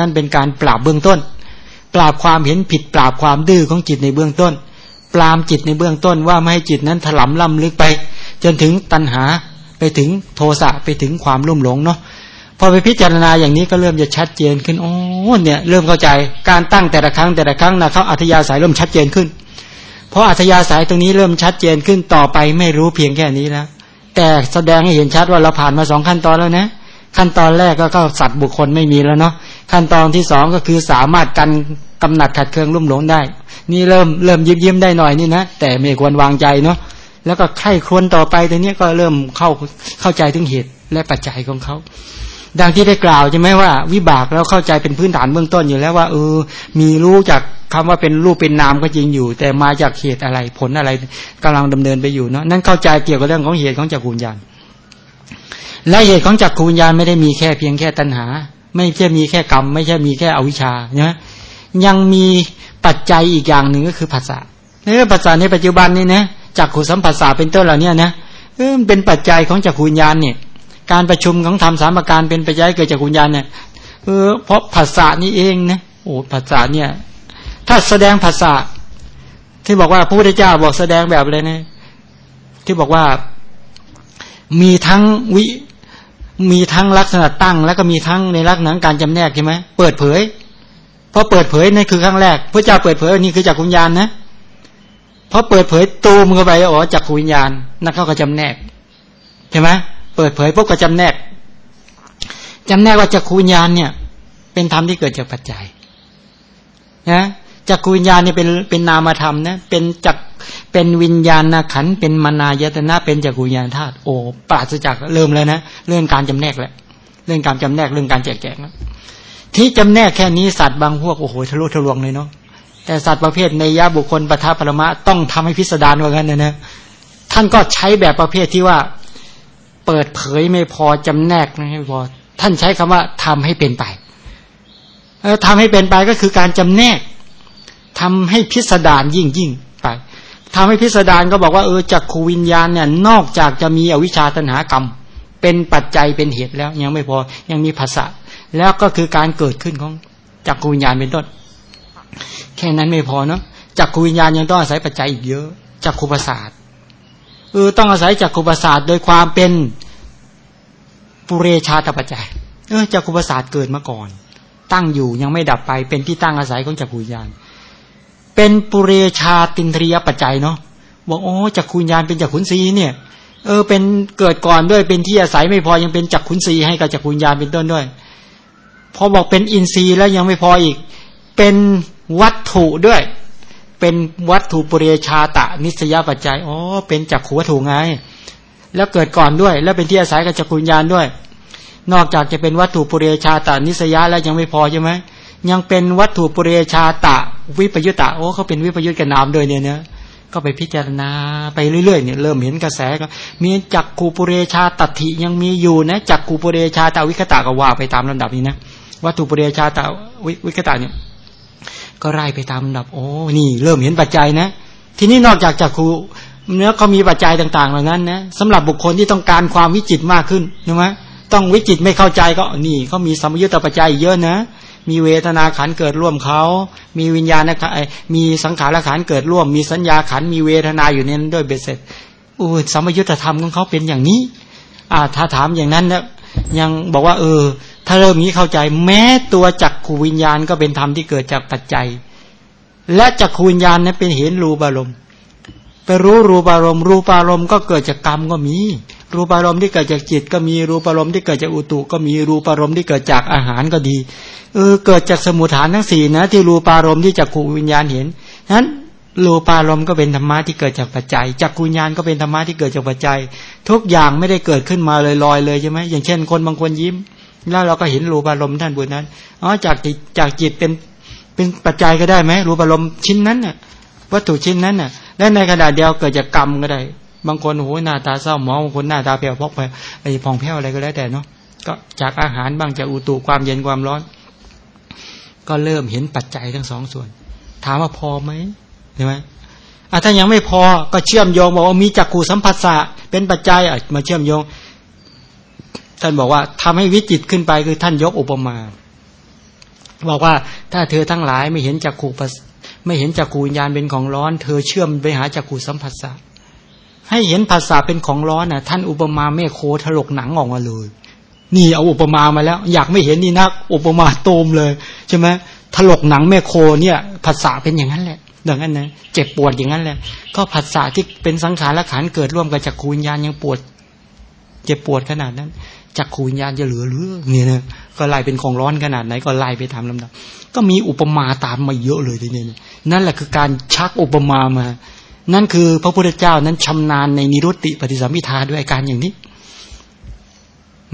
นั่นเป็นการปราบเบื้องต้น ปราบความเห็นผิดปราบความดื้อของจิตในเบื้องต้น ปรามจิตในเบื้องต้นว่าไม่ให้จิตนั้นถลำล่ำลึกไป จนถึงตัณหาไปถึงโทสะไปถึงความรุ่มหลงเนาะพอไปพิจารณาอย่างนี้ก็เริ่มจะชัดเจนขึ้นโอ้เนี่ยเริ่มเข้าใจการตั้งแต่ละครั้งแต่ละครั้งนะเขาอัธยาศัยเริ่มชัดเจนขึ้น เพราะอัธยาศัยตรงนี้เริ่มชัดเจนขึ้นต่อไปไม่รู้เพียงแค่นี้แล้วแต่แสดงให้เห็นชัดว่าเราผ่านมาสองขั้นตอนแล้วนะ ขั้นตอนแรกก็เข้าสัตว์บุคคลไม่มีแล้วเนาะ ขั้นตอนที่สองก็คือสามารถกันกำหนัดขัดเคืองรุ่มหลงได้ นี่เริ่มเริ่มยิ้มยิ้มได้หน่อยนี่นะแต่ไม่ควรวางใจเนาะแล้วก็ไข้ครวนต่อไปตรงนี้ก็เริ่มเข้าเข้าใจถึงเหตุและปัจจัยของเขาดังที่ได้กล่าวใช่ไหมว่า วิบากเราเข้าใจเป็นพื้นฐานเบื้องต้นอยู่แล้วว่าเออ มีรู้จากคำว่าเป็นรูปเป็นนามก็จริงอยู่ แต่มาจากเหตุอะไรผลอะไรกำลังดำเนินไปอยู่เนาะนั่นเข้าใจเกี่ยวกับเรื่องของเหตุของจักรวญญาณและเหตุของจักรวญญาณไม่ได้มีแค่เพียงแค่ตัณหา ไม่ใช่มีแค่กรรม ไม่ใช่มีแค่อวิชชาเนะยังมีปัจจัยอีกอย่างหนึ่งก็คือภาษาในภาษาในปัจจุบันนี่นะจักขุสัมผัสสาเป็นต้นเหล่านี้นะเออเป็นปัจจัยของจักรวญญาณเนี่ย การประชุมของธรรมสามประการเป็นปัจจัยเกิดจากวิญญาณเนี่ยเออเพราะภาษานี้เองนะโอ้ภาษาเนี่ย ถ้าแสดงภาษาที่บอกว่าพระพุทธเจ้าบอกแสดงแบบอะไรนะที่บอกว่ามีทั้งวิ มีทั้งลักษณะตั้ง แล้วก็มีทั้งในลักษณะการจำแนกใช่ไหมเปิดเผยเพราะเปิดเผยนี่คือครั้งแรก พระเจ้าเปิดเผยนี่คือจากวิญญาณนะเพราะเปิดเผยตูมเข้าไปอ๋อจากวิญญาณนั่นเขาก็จำแนกใช่ไหมเปิดเผยพวกก็จำแนกจำแนกว่าจักรวิญญาณเนี่ย เป็นธรรมที่เกิดจากปัจจัยนะ จักรวิญญาณเนี่ยเป็นเป็นนามธรรมนะเป็นจักเป็นวิญญาณขันเป็นมานายตนะเป็นจักรวิญญาณธาตุโอ้ปราศจากเริ่มแล้วนะเรื่องการจำแนกแล้วเรื่องการจำแนกเรื่องการแจกแจงแล้วที่จำแนกแค่นี้สัตว์บางพวกโอ้โหทะลุทะลวงเลยเนาะแต่สัตว์ประเภทในยะบุคคลปทาปรมะต้องทำให้พิสดารว่างั้นนะนะท่านก็ใช้แบบประเภทที่ว่าเปิดเผยไม่พอจำแนกไม่พอท่านใช้คำว่าทำให้เป็นไปเออทำให้เป็นไปก็คือการจำแนก ทำให้พิสดารยิ่งยิ่งไปทำให้พิสดารก็บอกว่าเออจักขูวิญญาณเนี่ยนอกจากจะมีอวิชชาตัณหากรรม เป็นปัจจัยเป็นเหตุแล้ว ยังไม่พอยังมีภาษาแล้วก็คือการเกิดขึ้นของจักขูวิญญาณเป็นต้น แค่นั้นไม่พอเนาะจักขูวิญญาณยังต้องอาศัยปัจจัยอีกเยอะจักขูประสาทเออต้องอาศัยจักขุประสาทโดยความเป็นปุเรชาตปัจจัย เออจักขุประสาทเกิดมาก่อน ตั้งอยู่ยังไม่ดับไปเป็นที่ตั้งอาศัยของจักขุญญาณ เป็นปุเรชาตินทรียปัจจัยเนาะบอกโอ้จักขุญญาณเป็นจักขุนศีเนี่ย เออเป็นเกิดก่อนด้วยเป็นที่อาศัยไม่พอยังเป็นจักขุนศีให้กับจักขุญญาณเป็นต้นด้วย พอบอกเป็นอินทรีย์แล้วยังไม่พออีก เป็นวัตถุด้วย เป็นวัตถุปุเรชาตะนิสยปัจจัยอ๋อเป็นจักขวัตถุไง แล้วเกิดก่อนด้วย แล้วเป็นที่อาศัยกับจักรุญญาณด้วย นอกจากจะเป็นวัตถุปุเรชาตะนิสยาแล้วยังไม่พอใช่ไหม ยังเป็นวัตถุปุเรชาตะ วิปยุตตะโอ้เขาเป็นวิปยุตกับนามด้วยเนี่ยเนะก็ไปพิจารณาไปเรื่อยๆเนี่ยเริ่มเห็นกระแสก็มีจักขูปุเรชาตัติยังมีอยู่นะจักขูปุเรชาตวิคตะก็ว่าไปตามลำดับนี้นะวัตถุปุเรชาตะวิคตะเนี่ยก็ไล่ไปตามลำดับ โอ้นี่ เริ่มเห็นปัจจัยนะ ทีนี้นอกจากจากคูเนื้อเขามีปัจจัยต่างๆเหล่านั้นนะสำหรับบุคคลที่ต้องการความวิจิตมากขึ้นใช่ไหมต้องวิจิตไม่เข้าใจก็นี่เขามีสมยุตตปัจจัยเยอะนะ มีเวทนาขันเกิดร่วมเขา มีวิญญาณนะมีสังขารขันเกิดร่วม มีสัญญาขันมีเวทนาอยู่ในนั้นด้วยเบสเสร็จอู้สมยุตธรรมของเขาเป็นอย่างนี้ อ่าถ้าถามอย่างนั้นนะยังบอกว่า เออ ถ้าเริ่มนี้เข้าใจ แม้ตัวจักขูวิญญาณก็เป็นธรรมที่เกิดจากปัจจัย และจักขูวิญญาณนั้นเป็นเห็นรูปารมณ์ ไปรู้รูปารมณ์รูปารมณ์ก็เกิดจากกรรมก็มี รูปารมณ์ที่เกิดจากจิตก็มีรูปารมณ์ที่เกิดจากอุตุก็มีรูปารมณ์ที่เกิดจากอาหารก็ดีเออเกิดจากสมุทฐานทั้งสี่นะ ที่รูปารมณ์ที่จักขูวิญญาณเห็นนั้นรูปารมณ์ก็เป็นธรรมะที่เกิดจากปัจจัยจักขูวิญญาณก็เป็นธรรมะที่เกิดจากปัจจัย ทุกอย่างไม่ได้เกิดขึ้นมาเลยลอยเลยใช่ไหมอย่างเช่น คนบางคนยิ้ม แล้วเราก็เห็นรูปารมณ์ท่านบุญนั้นอ๋อจากจิตจากจิตเป็นเป็นปัจจัยก็ได้ไหมรูปารมณ์ชิ้นนั้นน่ะ วัตถุชิ้นนั้นน่ะและในขณะเดียวเกิดจากกรรมก็ได้ บางคนโอ้โหหน้าตาเศร้าหมองบางคนหน้าตาเปรียวพกไปไอ้พองแผ้วอะไรก็แล้วแต่เนาะก็จากอาหารบ้างจากอุตุความเย็นความร้อน ก็เริ่มเห็นปัจจัยทั้งสองส่วน ถามว่าพอไหมเห็นไหมอะถ้ายังไม่พอก็เชื่อมโยงบอกว่ามีจักขู่สัมผัสสะเป็นปัจจัยอะมาเชื่อมโยง ท่านบอกว่าทำให้วิจิตขึ้นไปคือท่านยกอุปมา บอกว่าถ้าเธอทั้งหลายไม่เห็นจักขู่ ไม่เห็นจักขูวิญญาณเป็นของร้อน เธอเชื่อมไปหาจักขูสัมผัสสะให้เห็นภาษาเป็นของร้อนน่ะ ท่านอุปมาเมฆโคถลกหนังออกมาเลย นี่เอาอุปมามาแล้ว อยากไม่เห็นนี่นัก อุปมาโตมเลยใช่ไหมถลกหนังแม่โคเนี่ยภาษาเป็นอย่างนั้นแหละดังนั้นนะเจ็บปวดอย่างนั้นแหละ ก็ภาษาที่เป็นสังขารละขันเกิดร่วมกับจักขูวิญญาณยังปวด เจ็บปวดขนาดนั้นจักขูวิญญาณจะเหลือหรือเนี่ยนะก็ไล่เป็นของร้อนขนาดไหนก็ไล่ไปทำลำดับ ก็มีอุปมาตามมาเยอะเลยทีนี้นั่นแหละคือการชักอุปมามา นั่นคือพระพุทธเจ้านั้นชำนาญในนิรุตติปฏิสัมพิทาด้วยการอย่างนี้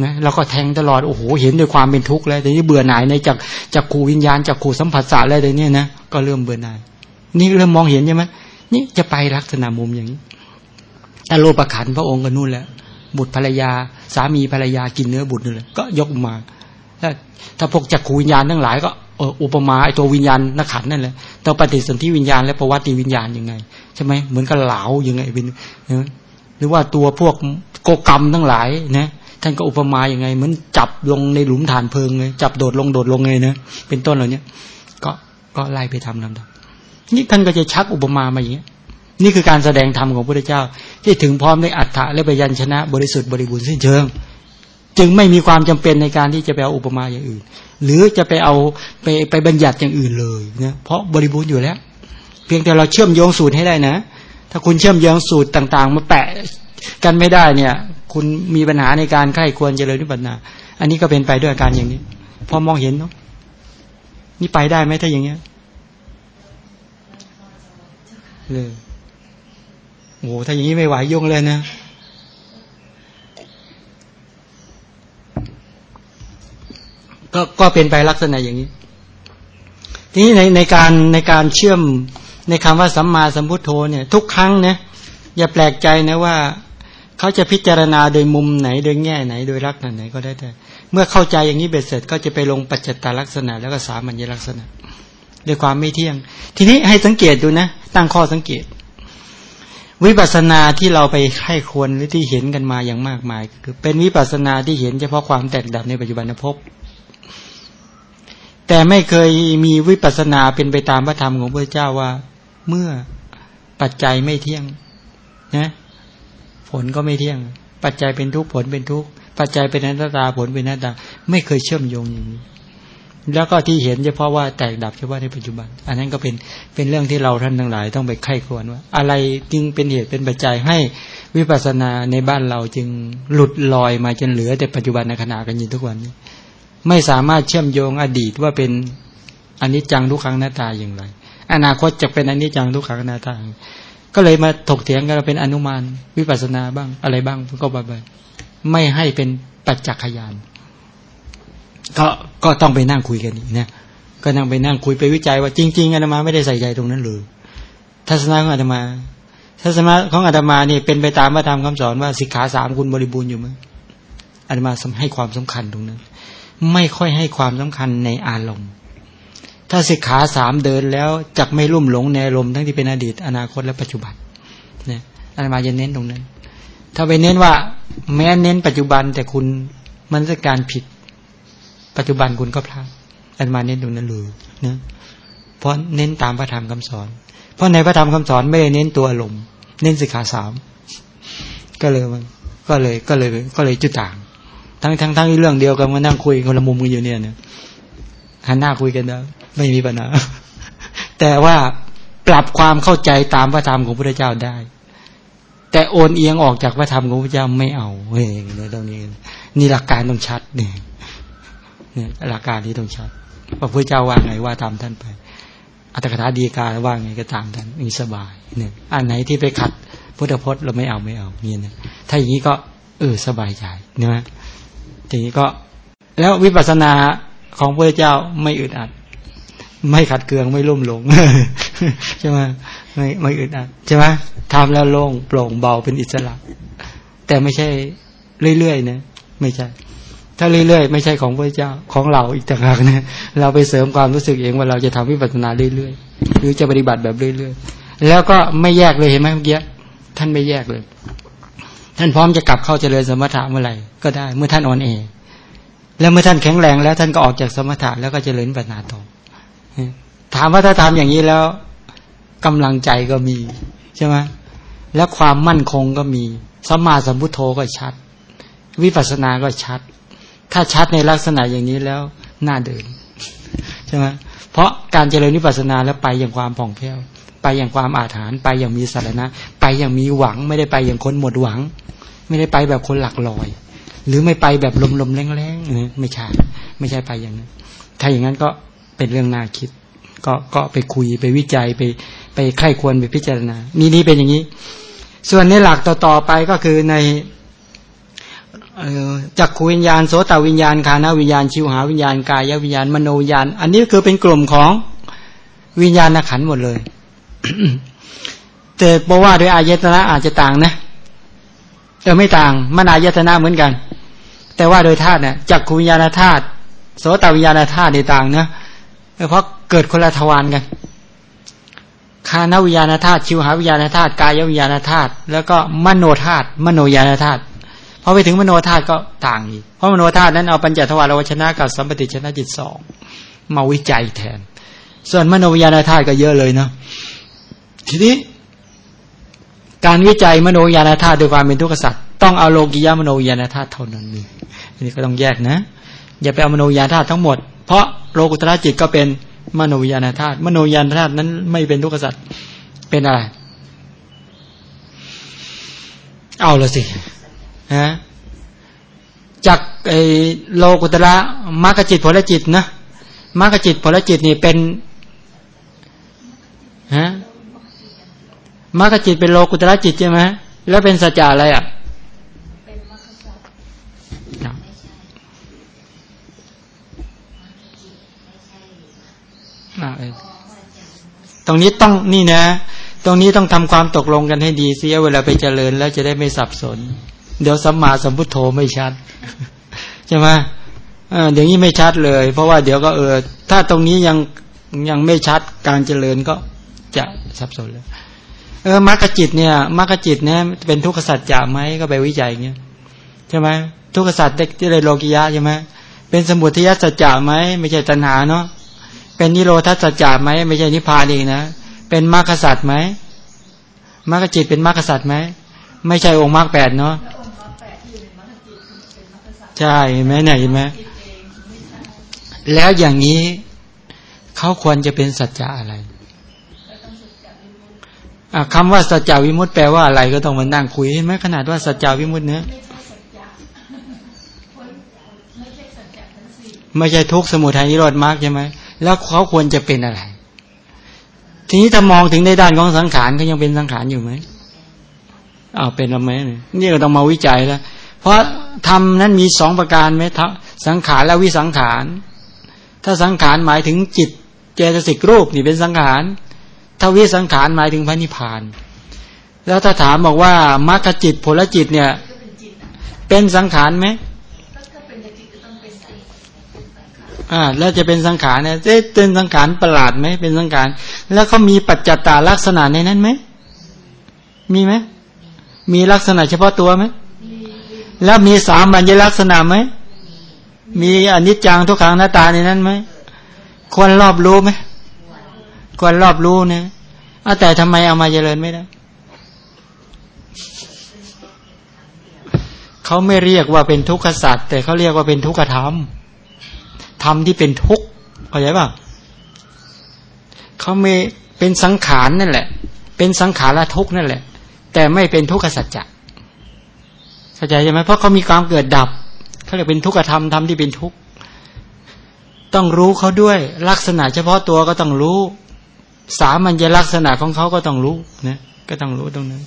นะแล้วก็แทงตลอดโอ้โหเห็นด้วยความเป็นทุกข์แล้วแต่นี้เบื่อหน่ายในจากจากขูวิญญาณจากขูสัมผัสสะอะไรแต่นี้นะก็เริ่มเบื่อหน่าย นี่เริ่มมองเห็นใช่ไหมนี่จะไปลักษณะมุมอย่างนี้แต่โลประขันพระองค์ก็นู่นแหละบุตรภรรยา สามีภรรยากินเนื้อบุตรนั่แหละก็ยกมาถ้าถ้าพวกจักขูวิญญาณทั้งหลายก็ อุปมาไอตัววิญญาณนักขันนั่นแหละตัวปฏิสนธิวิญญาณและประวัติวิญญาณยังไงใช่ไหมเหมือนกับเหลายังไงเป็นหรือว่าตัวพวกโกกรรมทั้งหลายนะท่านก็อุปมาอย่างไง เหมือนจับลงในหลุมฐานเพลิงเลยจับโดดลงโดดลงไงนะเป็นต้นเหล่านี้ก็ก็ไล่ไปทำลำดับนี่ท่านก็จะชักอุปมามาอย่างนี้นี่คือการแสดงธรรมของพระพุทธเจ้า ที่ถึงพร้อมในอัฏฐะและปยัญชนะ บริสุทธิ์บริบูรณ์สิ้นเชิง จึงไม่มีความจำเป็นในการที่จะไปเอาอุปมาอย่างอื่น หรือจะไปเอาไปไปบัญญัติอย่างอื่นเลยนะเพราะบริบูรณ์อยู่แล้ว เพียงแต่เราเชื่อมโยงสูตรให้ได้นะ ถ้าคุณเชื่อมโยงสูตรต่าง ๆ มาแปะกันไม่ได้เนี่ย คุณมีปัญหาในการไข้ควรเจริญนิพพานาอันนี้ก็เป็นไปด้วยอาการอย่างนี้ พอมองเห็นเนาะนี่ไปได้ไหมถ้าอย่างเงี้ยเลยโอ้ถ้าอย่างนี้ไม่ไหวยุ่งเลยนะ ก็ก็เป็นไปลักษณะอย่างนี้ ทีนี้ในในการในการเชื่อมในคำว่าสัมมาสัมพุทโธเนี่ย ทุกครั้งนะอย่าแปลกใจนะว่าเขาจะพิจารณาโดยมุมไหนโดยแง่ไหน โดยลักษณะไหนก็ได้แต่ เมื่อเข้าใจอย่างนี้เบ็ดเสร็จ ก็จะไปลงปัจจตาลักษณะ แล้วก็สามัญลักษณะด้วยความไม่เที่ยง ทีนี้ให้สังเกตดูนะ ตั้งข้อสังเกต วิปัสสนาที่เราไปไข้ควรหรือที่เห็นกันมาอย่างมากมาย คือเป็นวิปัสสนาที่เห็นเฉพาะความแตกดับในปัจจุบันภพ แต่ไม่เคยมีวิปัสสนาเป็นไปตามพระธรรมของพระเจ้าว่า เมื่อปัจจัยไม่เที่ยงนะผลก็ไม่เที่ยง ปัจจัยเป็นทุกผลเป็นทุกปัจจัยเป็นนัตตาผลเป็นนัตตา ไม่เคยเชื่อมโยงอย่างนี้ แล้วก็ที่เห็นเฉพาะว่าแตกดับเฉพาะในปัจจุบัน อันนั้นก็เป็นเป็นเรื่องที่เราท่านทั้งหลาย ต้องไปไข้ควรว่า อะไรจึงเป็นเหตุเป็นปัจจัยให้วิปัสสนาในบ้านเราจึงหลุดลอยมาจนเหลือแต่ปัจจุบันในขณะกันยู่ทุกวันนี้ ไม่สามารถเชื่อมโยงอดีตว่าเป็นอันิจจังทุกครั้งหน้าตาอย่างไร อนาคตจะเป็นอันิจจังทุกครั้งหน้าตา ก็เลยมาถกเถียงกันเป็นอนุมานวิปัสนาบ้างอะไรบ้างก็บไปไม่ให้เป็นปัจจักขยาน ก็ก็ต้องไปนั่งคุยกันอีกนะก็นั่งไปนั่งคุยไปวิจัยว่าจริง ๆอาตมาไม่ได้ใส่ใจตรงนั้นเลยทัศนะของอาตมาทัศนะของอาตมานี่เป็นไปตามพระธรรมคำสอนว่าสิกขาสามคุณบริบูรณ์อยู่ไหมอาตมาให้ความสำคัญตรงนั้น ไม่ค่อยให้ความสำคัญในอารมณ์ ถ้าสิกขาสามเดินแล้วจักไม่ลุ่มหลงในอารมณ์ทั้งที่เป็นอดีต อนาคตและปัจจุบันเนี่ยอาตมาจะเน้นตรงนั้น ถ้าไปเน้นว่า แม้เน้นปัจจุบันแต่คุณมันจะการผิด ปัจจุบันคุณก็พลาดอันมาเน้นตรงนั้นเลยนะเพราะเน้นตามพระธรรมคำสอน เพราะในพระธรรมคำสอนไม่ได้เน้นตัวลมณ์เน้นสิกขาสามก็เลยมันก็เลยก็เลยก็เลยจุดต่าง ทั้งทั้งทั้งเรื่องเดียวกันมานั่งคุยคนละมุมกันอยู่เนี่ยเนี่ยหันหน้าคุยกันแล้วไม่มีปัญหาแต่ว่าปรับความเข้าใจตามพระธรรมของพระเจ้าได้ แต่โอนเอียงออกจากพระธรรมของพระเจ้าไม่เอาเฮ้ยในตรงนี้นี่หลักการต้องชัดเนี่ยเนี่ยหลักการที่ต้องชัดพระพุทธเจ้าว่าไงว่าตามท่านไปอัตถกถาดีกาว่าไงก็ตามท่านมีสบายเนี่ยอันไหนที่ไปขัดพุทธพจน์เราไม่เอาไม่เอาเนี่ยนะถ้าอย่างนี้ก็เออสบายใจนะ ทีนี้ก็แล้ววิปัสสนาของพระเจ้าไม่อึดอัด ไม่ขัดเคืองไม่ลุ่มหลงใช่ไหมไม่ไม่อึดอัดใช่ไหมทำแล้วโล่งโปร่งเบาเป็นอิสระ แต่ไม่ใช่เรื่อยๆนะไม่ใช่ ถ้าเรื่อยๆไม่ใช่ของพระเจ้าของเราอีกต่างหากนะเราไปเสริมความรู้สึกเองว่าเราจะทำวิปัสสนาเรื่อยๆหรือจะปฏิบัติแบบเรื่อยๆแล้วก็ไม่แยกเลยเห็นไหมเมื่อกี้ท่านไม่แยกเลย ท่านพร้อมจะกลับเข้าเจริญสมถะเมื่อไหร่ก็ได้เมื่อท่านอ่อนเอแล้วเมื่อท่านแข็งแรงแล้วท่านก็ออกจากสมถะแล้วก็เจริญปัญญาต่อถามว่าถ้าทำอย่างนี้แล้วกำลังใจก็มีใช่ไหมแล้วความมั่นคงก็มีสัมมาสัมพุทโธก็ชัด วิปัสสนาก็ชัด ถ้าชัดในลักษณะอย่างนี้แล้วน่าเดินใช่ไหมเพราะการเจริญวิปัสสนาแล้วไปอย่างความผ่องแผ้ว ไปอย่างความอาถรรพ์ไปอย่างมีสาระไปอย่างมีหวัง ไม่ได้ไปอย่างคนหมดหวัง ไม่ได้ไปแบบคนหลักลอย หรือไม่ไปแบบลมๆแรงๆไม่ใช่ไม่ใช่ไปอย่างนั้น ถ้าอย่างนั้นก็เป็นเรื่องน่าคิด ก็ก็ไปคุยไปวิจัยไปไปใคร่ควรไปพิจารณา นี่นี่เป็นอย่างนี้ ส่วนในหลักต่อๆไปก็คือในจักขูวิญญาณโสตวิญญาณคานาวิญญาณชิวหาวิญญาณกายวิญญาณมโนวิญญาณ อันนี้คือเป็นกลุ่มของวิญญาณขันหมดเลย แต่บอกว่าโดยอายตนะอาจจะต่างนะเออไม่ต่างมันอายตนะเหมือนกัน แต่ว่าโดยธาตุเนี่ยจักขวิญญาณธาตุโสตวิญญาณธาตุในต่างเนะเพราะเกิดคนละทวารกันคานวิญญาณธาตุชิวหาวิญญาณธาตุกายวิญญาณธาตุแล้วก็มโนธาตุมโนญาณธาตุพอไปถึงมโนธาตุก็ต่างอีกเพราะมโนธาตุนั้นเอาปัญจทวารวชนะกับสัมปติชนะจิตสองมาวิจัยแทน ส่วนมโนวิญญาณธาตุก็เยอะเลยเนาะ ทีนี้ การวิจัยมโนญาณธาตุด้วยความเป็นทุกข์สัตว์ต้องเอาโลกิยามโนญาณธาตุเท่านั้นนี่อันนี้ก็ต้องแยกนะ อย่าไปเอามโนญาณธาตุทั้งหมด เพราะโลกุตระจิตก็เป็นมโนญาณธาตุมโนญาณธาตุนั้นไม่เป็นทุกข์สัตว์เป็นอะไร เอาละสิฮะจากไอโลกุตระมรรคจิตผลจิตนะมรรคจิตผลจิตนี่เป็นฮะ มรรคจิตเป็นโลกุตระจิตใช่ไหมแล้วเป็นสัจจะอะไรอะตรงนี้ต้องนี่นะ ตรงนี้ต้องทำความตกลงกันให้ดีเสียเวลาไปเจริญแล้วจะได้ไม่สับสน เดี๋ยวสัมมาสัมพุทโธไม่ชัดใช่ไหมเดี๋ยวนี้ไม่ชัดเลย เพราะว่าเดี๋ยวก็เออ ถ้าตรงนี้ยังยังไม่ชัดการเจริญก็จะสับสนเลย เออมรรคจิตเนี่ยมรรคจิตเนี่ยเป็นทุกขสัจจะไหมก็ไปวิจัยเงี้ยใช่ไหมทุกขสัจที่เลยโลกิยะใช่ไหมเป็นสมุทัยสัจจะไหมไม่ใช่ตัณหาเนาะเป็นนิโรธสัจจะไหมไม่ใช่นิพพานเองนะเป็นมรรคสัจไหมมรรคจิตเป็นมรรคสัจไหมไม่ใช่องค์มรรคแปดเนาะใช่ไหมเนี่ยเห็นไหมแล้วอย่างนี้เขาควรจะเป็นสัจจะอะไร คำว่าสัจจาวิมุตต์แปลว่าอะไรก็ต้องมานั่งคุยเห็นไหมขนาดว่าสัจจาวิมุตต์เนี้ยไม่ใช่ทุกสมุทัยนิโรธมากใช่ไหมแล้วเขาควรจะเป็นอะไร ทีนี้ถ้ามองถึงในด้านของสังขารเขายังเป็นสังขารอยู่ไหมอ้าวเป็นหรือไม่นี่ก็ต้องมาวิจัยแล้ว เพราะทำนั้นมีสองประการไหมสังขารและวิสังขาร ถ้าสังขารหมายถึงจิตเจตสิกรูปนี่เป็นสังขาร ทวิสังขารหมายถึงพระนิพพาน แล้วถ้าถามบอกว่ามรรคจิตผลจิตเนี่ย เป็นสังขารไหมอ่าแล้วจะเป็นสังขารเนี่ยจะเป็นสังขารประหลาดไหมเป็นสังขาร แล้วเขามีปัจจัตตาลักษณะในนั้นไหมมีไหมมีลักษณะเฉพาะตัวไหมแล้วมีสามบัญลักษณะไหมมีอนิจจังทุกขังหน้าตาในนั้นไหมควรรอบรู้ไหม ควรรอบรู้นี่ยแต่ทำไมเอามาเจริญไม่ได้เขาไม่เรียกว่าเป็นทุกขสัตว์แต่เขาเรียกว่าเป็นทุกขธรรมธรรมที่เป็นทุกข์เข้าใจป่ะเขาไม่เป็นสังขารนั่นแหละ เป็นสังขารละทุกข์นั่นแหละ แต่ไม่เป็นทุกขสัจจะเข้าใจใช่ไหมเพราะเขามีความเกิดดับเขาเรียกเป็นทุกขธรรมธรรมที่เป็นทุกข์ต้องรู้เขาด้วย ลักษณะเฉพาะตัวก็ต้องรู้ สามัญลักษณะของเขาก็ต้องรู้นะก็ต้องรู้ตรงนั้น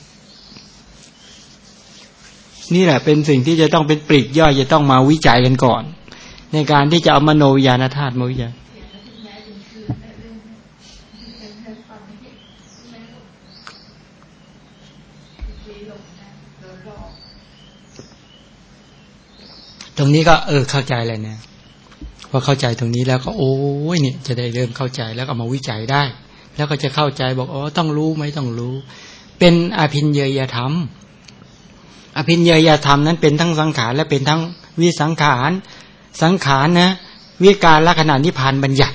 นี่แหละเป็นสิ่งที่จะต้องเป็นปลีกย่อยจะต้องมาวิจัยกันก่อน ในการที่จะเอามโนวิญาณธาตุมาวิจัยตรงนี้ก็เออเข้าใจเลยเนี่ยพอเข้าใจตรงนี้แล้วก็โอ้ยเนี่ยจะได้เริ่มเข้าใจแล้วก็มาวิจัยได้ แล้วก็จะเข้าใจบอกอ๋อต้องรู้ไหมต้องรู้ เป็นอภินเยยธรรม อภินเยยธรรมนั้นเป็นทั้งสังขารและเป็นทั้งวิสังขาร สังขารนะวิการละขณะนิพพานบัญญัติ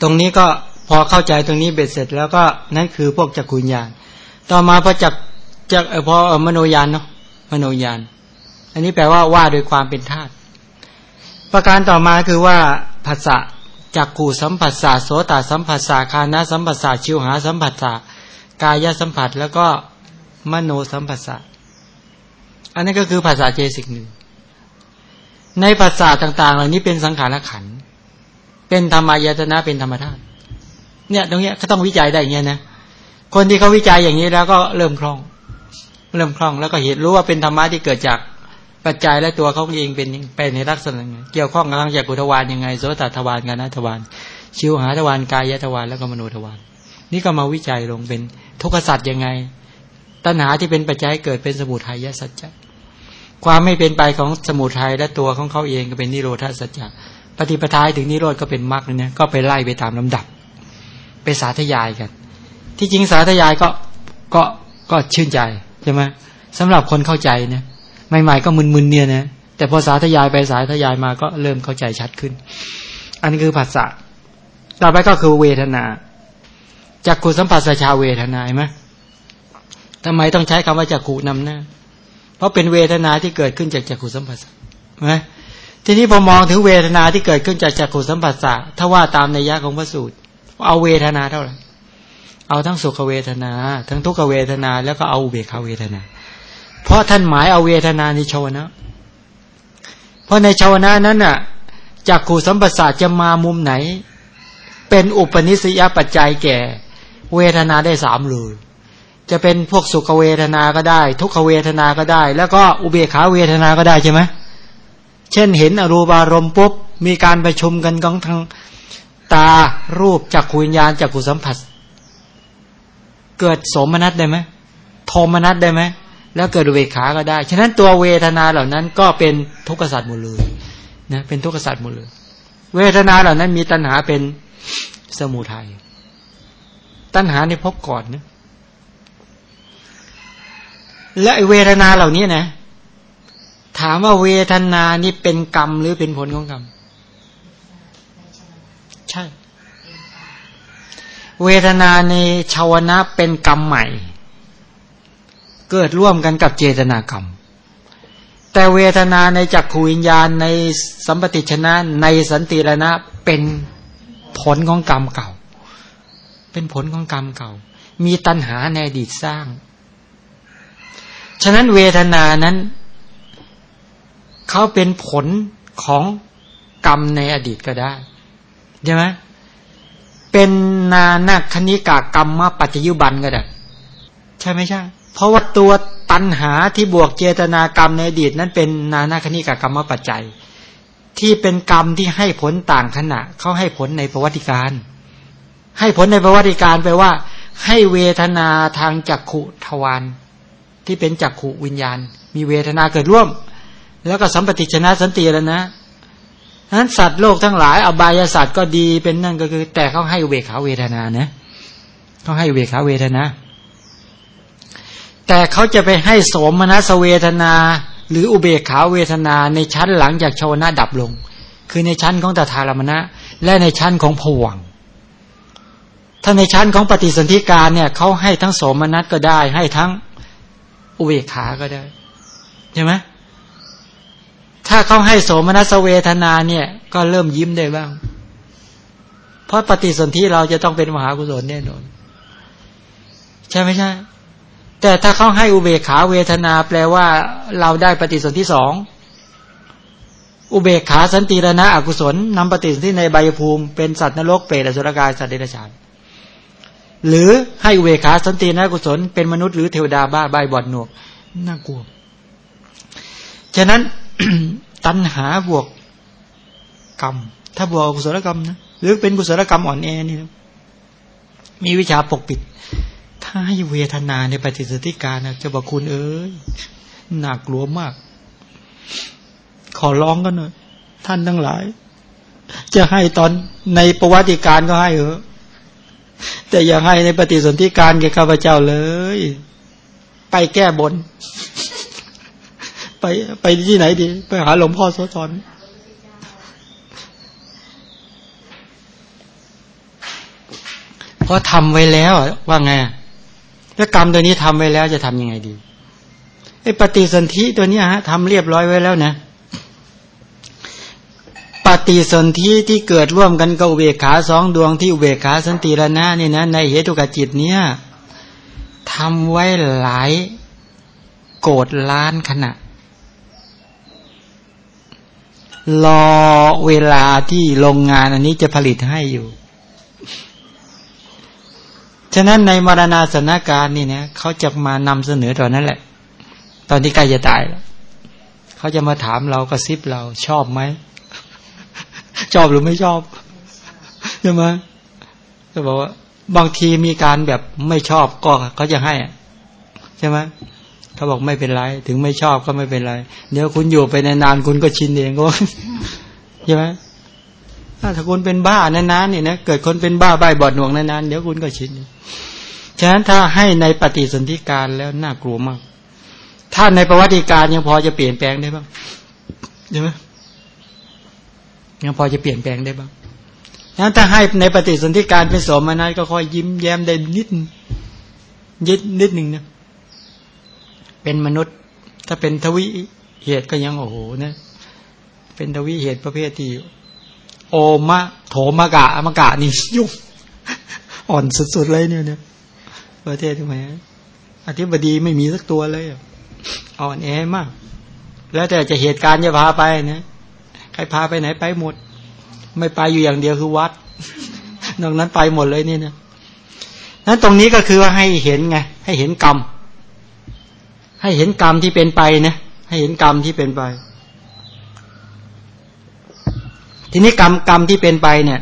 ตรงนี้ก็พอเข้าใจตรงนี้เบ็ดเสร็จ แล้วก็นั่นคือพวกจักรุญญาณต่อมาพอจักจักพอมโนญาณเนาะมโนญาณอันนี้แปลว่าว่าโดยความเป็นธาตุประการต่อมาคือว่าภาษะจักขู่สัมผัสสะโสตสัมผัสสะคานะสัมผัสสะชิวหาสัมผัสสะกายสัมผัสแล้วก็มโนสัมผัสสะอันนี้ก็คือภาษาเจสิกหนึ่ง ในภาษาต่าง ๆ เหล่านี้เป็นสังขารขัน เป็นธรรมายตนะเป็นธรรมธาตุ เนี่ยตรงเนี้ยเขาต้องวิจัยได้อย่างเงี้ยนะ คนที่เขาวิจัยอย่างนี้แล้วก็เริ่มคล่อง เริ่มคล่องแล้วก็เห็นรู้ว่าเป็นธรรมะที่เกิดจากปัจจัยและตัวเขาเองเป็นเป็นในลักษณะไงเกี่ยวข้องกับทางจากกุทวานยังไงโสตทวารกานาทวารชิวหาทวารกายทวารแล้วก็มโนทวารนี่ก็มาวิจัยลงเป็นทุกขสัตว์ยังไง ตัณหาที่เป็นปัจจัยเกิดเป็นสมุทัยสัจจะ ความไม่เป็นไปของสมุทัยและตัวของเขาเองก็เป็นนิโรธาสัจจะปฏิปทาถึงนิโรธก็เป็นมรรคเนี่ยก็ไปไล่ไปตามลำดับ ไปสาธยายกัน ที่จริงสาธยายก็ก็ก็ชื่นใจใช่ไหมสำหรับคนเข้าใจนี่ยใหม่ๆก็มึนๆเนี่ยนะแต่พอสาธยายไปสาธยายมาก็เริ่มเข้าใจชัดขึ้น อันนี้คือภาษาต่อไปก็คือเวทนาจากขุสัมผัสชาเวทนาไหมทำไมต้องใช้คำว่าจักขุนำหน้า ราะเป็นเวทนาที่เกิดขึ้นจากจักขุสัมผัสไหมทีนี้พอมองถึงเวทนาที่เกิดขึ้นจากจักขุสัมผัสสะถ้าว่าตามในยะของพระสูตร เอาเวทนาเท่าไหร่เอาทั้งสุขเวทนา ทั้งทุกขเวทนา แล้วก็เอาเบกขาเวทนา เพราะท่านหมายเอาเวทนาในชาวนะ เพราะในชาวนะนั้นน่ะจากขูสัมปัสสะจะมามุมไหน เป็นอุปนิสัยปัจจัยแก่ เวทนาได้สามเลย จะเป็นพวกสุขเวทนาก็ได้ ทุกขเวทนาก็ได้ แล้วก็อุเบกขาเวทนาก็ได้ใช่ไหมเช่นเห็นอรูปารมณ์ปุ๊บมีการประชุมกันของทางตารูปจากขุวิญญาณจากขุสัมผัส เกิดสมนัตได้ไหมโทมนัตได้ไหมแล้วเกิดอุเวขาก็ได้ ฉะนั้นตัวเวทนาเหล่านั้นก็เป็นทุกขสัตว์หมดเลยนะเป็นทุกขสัตว์หมดเลย เวทนาเหล่านั้นมีตัณหาเป็นสมุทัยตัณหาในพบก่อนนะ และเวทนาเหล่านี้นะ ถามว่าเวทนานี่เป็นกรรมหรือเป็นผลของกรรม ใช่ เวทนาในชาวนะเป็นกรรมใหม่ เกิดร่วมกันกับเจตนากรรม แต่เวทนาในจักขูวิญญาณในสัมปติชนะในสันติรณะเป็นผลของกรรมเก่า เป็นผลของกรรมเก่า มีตัณหาในอดีตสร้าง ฉะนั้นเวทนานั้นเขาเป็นผลของกรรมในอดีตก็ได้ใช่ไหมเป็นนานาคณิกากรรมมาปัจจุบันก็ได้ใช่ไหมใช่ เพราะว่าตัวตัณหาที่บวกเจตนากรรมในอดีต นั้นเป็นนานาคณิกากรรมมาปัจจัย ที่เป็นกรรมที่ให้ผลต่างขณะเขาให้ผลในประวัติการ ให้ผลในประวัติการแปลว่า ให้เวทนาทางจักขุทวาร ที่เป็นจักขุวิญญาณ มีเวทนาเกิดร่วม แล้วก็สัมปติชนะสันติแล้วนะนั้นสัตว์โลกทั้งหลายอบายสัตว์ก็ดีเป็นนั่นก็คือ แต่เขาให้เวขาเวทนานะเขาให้เวขาเวทนา แต่เขาจะไปให้สมนัสเวทนา หรืออุเบกขาเวทนาในชั้นหลังจากชาวนาดับลง คือในชั้นของตถาลมณะ และในชั้นของผวังถ้าในชั้นของปฏิสนธิการเนี่ยเขาให้ทั้งสมนัสก็ได้ ให้ทั้ง อุเบกขาก็ได้ใช่ไหมถ้าเขาให้โสมนัสเวทนาเนี่ย ก็เริ่มยิ้มได้บ้าง เพราะปฏิสนธิเราจะต้องเป็นมหากุศลแน่นอนใช่ไม่ใช่ แต่ถ้าเขาให้อุเบกขาเวทนาแปลว่าเราได้ปฏิสนธิสองอุเบกขาสันติรณะอกุศลนำปฏิสนธิในใบภูมิเป็นสัตว์นรกเปรตอสุรกายสัตว์เดรัจฉาน หรือให้เบกขาสันติรณะกุศล เป็นมนุษย์หรือเทวดาบ้าใบบอดหนวกน่ากลัว ฉะนั้นตัณหาบวกกรรม ถ้าบวกกุศลกรรมนะหรือเป็นกุศลกรรมอ่อนแอนี่นะมีวิชาปกปิด ถ้าให้เวทนาในปฏิสนธิการนะจะบอกคุณเอ้ยหนักกลัวมาก ขอร้องกันหน่อยท่านทั้งหลาย จะให้ตอนในประวัติการก็ให้เออ แต่อย่าให้ในปฏิสนธิการแก่ข้าพเจ้าเลย ไปแก้บน ไปไปที่ไหนดี ไปหาหลวงพ่อโสธรเพราะทำไว้แล้วว่าไงถ้ากรรมตัวนี้ทำไว้แล้วจะทำยังไงดีไอ้ปฏิสนธิตัวนี้ฮะทำเรียบร้อยไว้แล้วนะ ฏิสนธิที่เกิดร่วมกันกับอุเบกขาสองดวงที่อุเบกขาสันติรณะนี่นะในเหตุกจิตเนี่ยทำไว้หลายโกดล้านขณะ รอเวลาที่โรงงานอันนี้จะผลิตให้อยู่ ฉะนั้นในมรณาสนาการนี่นะเขาจะมานำเสนอตอนนั้นแหละ ตอนที่ใกล้จะตายแล้วเขาจะมาถามเรากระซิบเราชอบไหม ชอบหรือไม่ชอบใช่ไหมก็บอกว่า บางทีมีการแบบไม่ชอบก็เขาจะให้ใช่ไหมเขาบอกไม่เป็นไร ถึงไม่ชอบก็ไม่เป็นไร เดี๋ยวคุณอยู่ไปนานๆคุณก็ชินเองก็ใช่ไหมถ้าคุณเป็นบ้านานๆเนี่ยนะเกิดคนเป็นบ้าใบบอดหน่วงนานๆเดี๋ยวคุณก็ชินฉะนั้นถ้าให้ในปฏิสนธิการแล้วน่ากลัวมาก ถ้าในประวัติการยังพอจะเปลี่ยนแปลงได้บ้างใช่ไหม ยังพอจะเปลี่ยนแปลงได้บ้างนั้นถ้าให้ในปฏิสนธิการเป็นสมนัตก็ค่อยยิ้มแย้มได้นิดยิดนิดหนึ่งนะเป็นมนุษย์ ถ้าเป็นทวิเหตุก็ยังโอ้โหนะเป็นทวิเหตุประเภทที่โอมะโถมะกะมะกะนี่ยุ่งอ่อนสุดๆเลยเนี่ยเนี่ยประเทศทำไมอธิบดีไม่มีสักตัวเลยอ่อนแอมาก แล้วแต่จะเหตุการณ์จะพาไปนะ ใครพาไปไหนไปหมด ไม่ไปอยู่อย่างเดียวคือวัดนอกนั้นไปหมดเลยนี่นะนั้นตรงนี้ก็คือว่าให้เห็นไง ให้เห็นกรรม ให้เห็นกรรมที่เป็นไปนะให้เห็นกรรมที่เป็นไป ทีนี้กรรมกรรมที่เป็นไปเนี่ย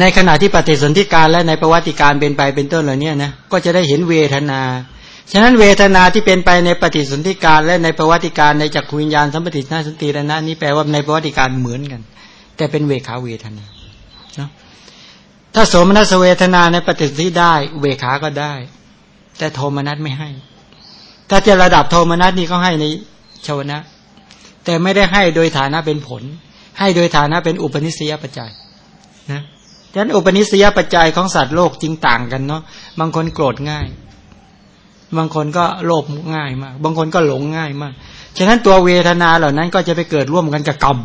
ในขณะที่ปฏิสนธิการและในประวัติการเป็นไปเป็นต้นเหล่านี้นะก็จะได้เห็นเวทนา ฉะนั้นเวทนาที่เป็นไปในปฏิสนธิการและในประวัติการในจักรวิญญาณสัมปตินาสันติรณะนี้แปลว่าในประวัติการเหมือนกัน แต่เป็นเวขาเวทนาเนาะถ้าโสมนัสเวทนาในปฏิสนธิได้ เวขาก็ได้ แต่โทมนัสไม่ให้ ถ้าจะระดับโทมนัสนี่ก็ให้ในชวนะ แต่ไม่ได้ให้โดยฐานะเป็นผล ให้โดยฐานะเป็นอุปนิสัยปัจจัยนะดังนั้นอุปนิสัยปัจจัยของสัตว์โลกจริงต่างกันเนาะบางคนโกรธง่าย บางคนก็โลภง่ายมาก บางคนก็หลงง่ายมาก ฉะนั้นตัวเวทนาเหล่านั้นก็จะไปเกิดร่วมกันกับกรรม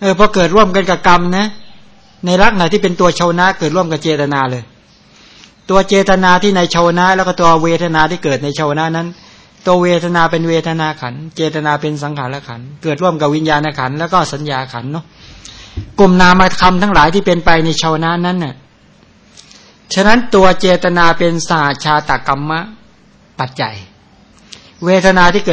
เออพอเกิดร่วมกันกับกรรมนะ ในรักไหนที่เป็นตัวชาวนะเกิดร่วมกับเจตนาเลย ตัวเจตนาที่ในชาวนะ แล้วก็ตัวเวทนาที่เกิดในชาวนะนั้น ตัวเวทนาเป็นเวทนาขัน เจตนาเป็นสังขารขัน เกิดร่วมกับวิญญาณขัน แล้วก็สัญญาขันเนาะ กลุ่มนามธรรมทั้งหลายที่เป็นไปในชาวนะนั้นเน่ย ฉะนั้นตัวเจตนาเป็นสาชาตกรรมะปัจจัย เวทนาที่เกิด